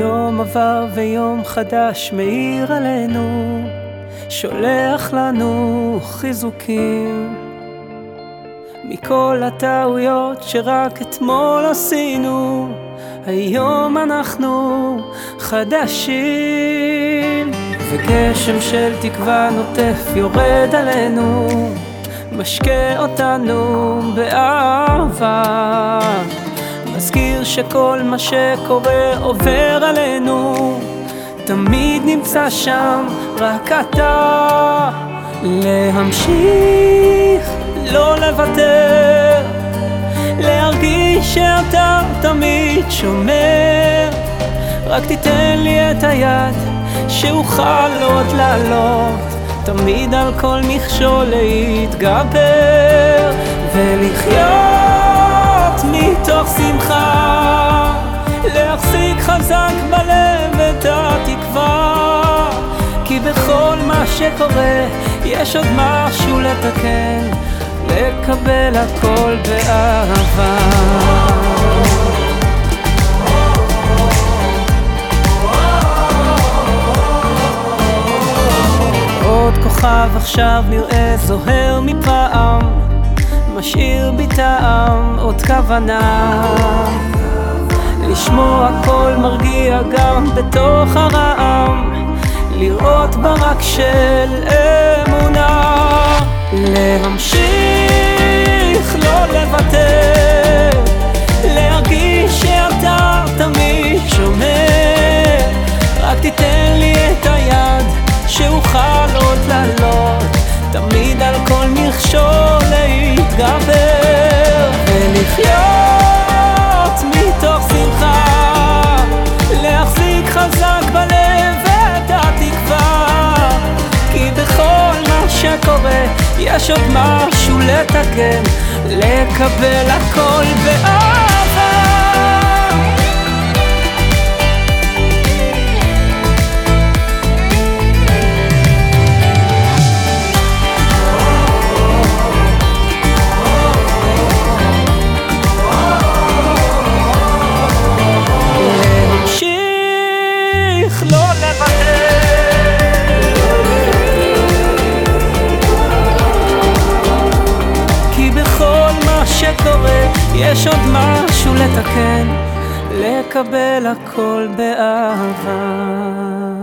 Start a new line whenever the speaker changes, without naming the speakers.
יום עבר ויום חדש מאיר עלינו, שולח לנו חיזוקים. מכל הטעויות שרק אתמול עשינו, היום אנחנו חדשים. וגשם של תקווה נוטף יורד עלינו, משקה אותנו באהבה. שכל מה שקורה עובר עלינו, תמיד נמצא שם רק אתה. להמשיך, לא לוותר, להרגיש שאתה תמיד שומר. רק תיתן לי את היד, שאוכל עוד לעלות, תמיד על כל מכשול להתגבר, ולחיות בכל מה שקורה יש עוד משהו לתקן, לקבל הכל באהבה. עוד כוכב עכשיו נראה זוהר מפעם, משאיר בי טעם, עוד כוונה. לשמוע קול מרגיע גם בתוך הרעם, לראות ברק של אמונה. להמשיך, לא לוותר, להרגיש שאתה תמיד שומר. רק תיתן לי את היד, שאוכל עוד לעלות, תמיד על כל מכשול להתגבר, שקורה יש עוד משהו לתקן, לקבל הכל שקורה יש עוד משהו לתקן, לקבל הכל באהבה.